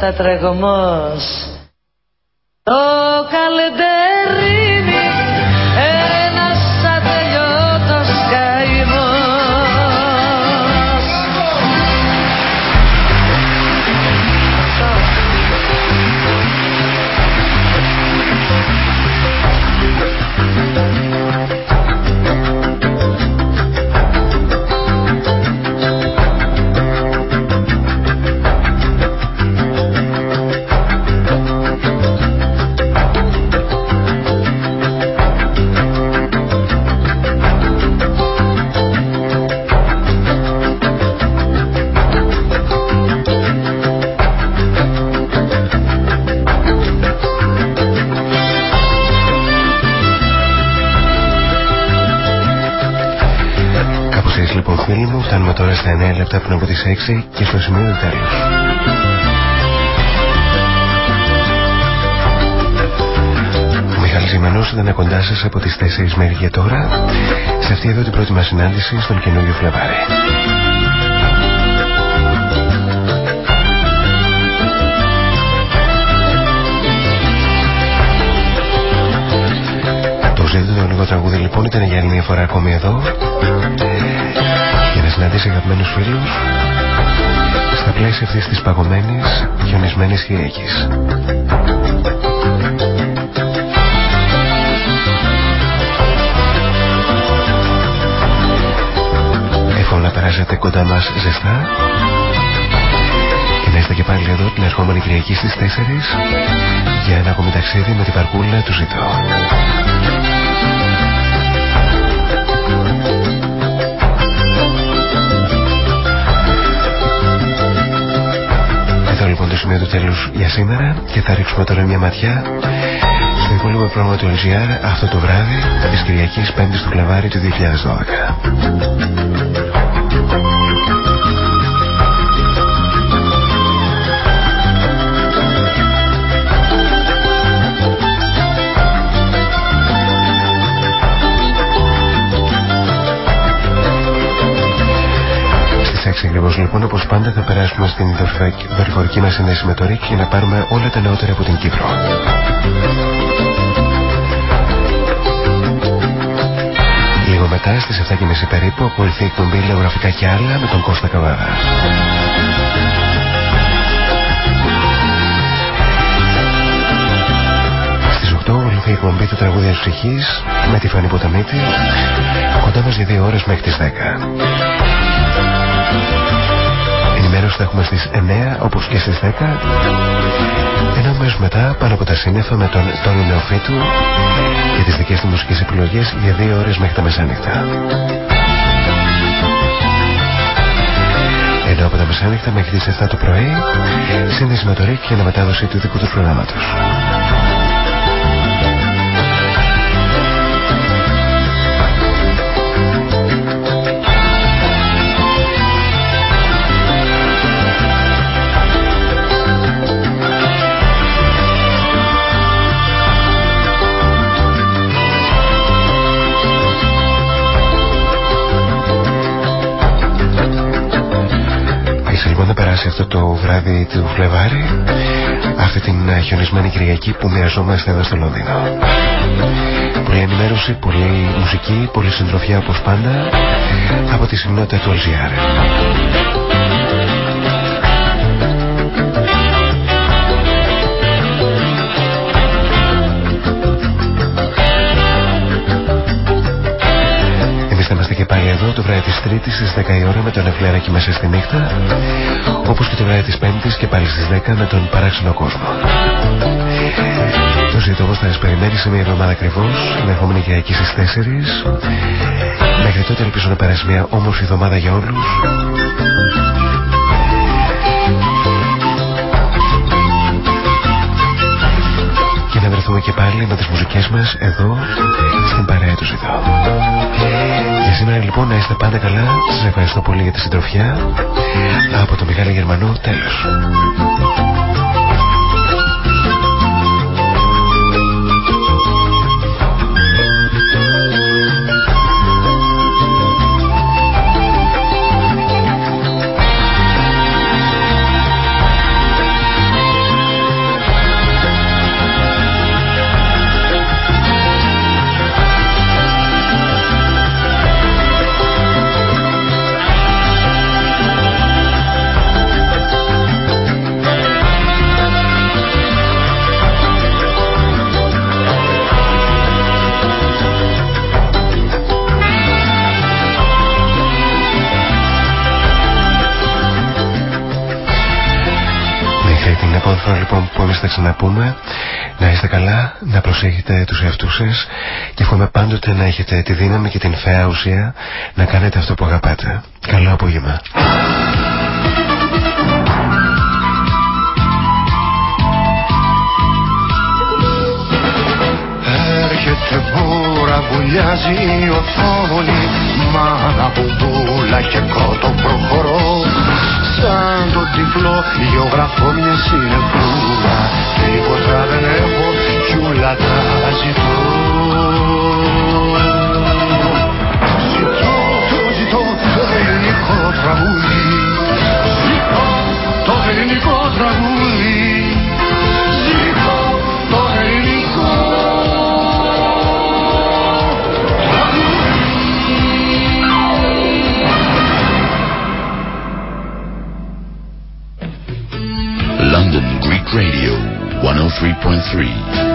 Ζωή στα 9 λεπτά πριν από τις 6 και στο σημείο του τέλους. Ο Μιχάλης Ιμανός ήταν κοντά σας από τις 4 μέρη για τώρα σε αυτή εδώ την πρώτη μας συνάντηση στον καινούριο Φλεβάρι. Το ζήτητο λίγο τραγούδι λοιπόν ήταν για άλλη μια φορά ακόμη εδώ συναντήσει αγαπημένους φίλους στα πλαίσια αυτής της παγωμένης χιονισμένης Κυριακής. Εύχομαι να περάσετε κοντά μας ζεστά και να Είμαστε και πάλι εδώ την ερχόμενη Κυριακή στις 4 για ένα ακόμη ταξίδι με την παρκούλα του Ζητώ. Εδώ λοιπόν το σημείο του τέλους για σήμερα και θα ρίξουμε τώρα μια ματιά στο υπόλοιπο πρόγραμμα του LGR αυτό το βράδυ της Κυριακής 5ης του Φλεβάρι του 2012. Ακριβώς λοιπόν όπως πάντα θα περάσουμε στην δορυφορική μας συνδέση με το ΡΙΚ για να πάρουμε όλα τα νεότερα από την Κύπρο. Λίγο μετά στις 7.30 περίπου ακολουθεί η εκπομπή Λεωγραφικά και άλλα με τον Κώστα Καβάδα. Στις 8 ακολουθεί η εκπομπή του τραγούδιας ψυχής με τη Φανή Ποταμίτη κοντά μας για δύο ώρες μέχρι τις 10. Ενημέρωση θα έχουμε στις 9 όπως και στις 10 Ένα μέρος μετά πάνω από τα σύννεφα με τον Τόνι Νεοφίτου και τις δικές του μουσικές επιλογές για δύο ώρες μέχρι τα μεσάνυχτα. Ενώ από τα μεσάνυχτα μέχρι τις 7 το πρωί σύνδεση με το ΡΙΚ και αναμετάδοση του δικού τους προγράμματος. Το βράδυ του Φλεβάρι αυτή την ε, χιονισμένη Κυριακή που μοιραζόμαστε εδώ στο Λονδίνο. Πολύ ενημέρωση, πολύ μουσική, πολύ συντροφιά όπως πάντα από τη συχνότητα του Αλζιάρ. Εδώ το βράδυ της Τρίτης στις 10 η ώρα με τον Ευλέρακη μέσα στη νύχτα όπως και το βράδυ της Πέμπτης και πάλι στις 10 με τον παράξενο κόσμο. Το ζητώ όπως θα σας περιμένει σε μια εβδομάδα ακριβώς την ερχόμενη Κυριακή στις 4 Μέχρι τότε ελπίζω να περάσει μια όμορφη εβδομάδα για όλους βρεθούμε και πάλι με τις μουσικές μας εδώ στην παρέα τους Ζητώ. Για σήμερα λοιπόν να είστε πάντα καλά. Σας ευχαριστώ πολύ για τη συντροφιά. Από το Μιχάλη Γερμανό τέλος. Θα ξαναπούμε. Να είστε καλά, να προσέχετε τους εαυτούς σας και εύχομαι πάντοτε να έχετε τη δύναμη και την φαία ουσία να κάνετε αυτό που αγαπάτε. Καλό απόγευμα. Έρχεται μπούρα, βουλιάζει η οθόνη Μάνα μπουμπούλα και κότο προχωρώ Σαν το τυφλό γεωγραφώ μια συνεφούλα. Τίποτα δεν έχω κι όλα τα ζητώ. Ζητώ, το ζητώ το ελληνικό τραγούδι. Ζητώ το ελληνικό τραγούδι 103.3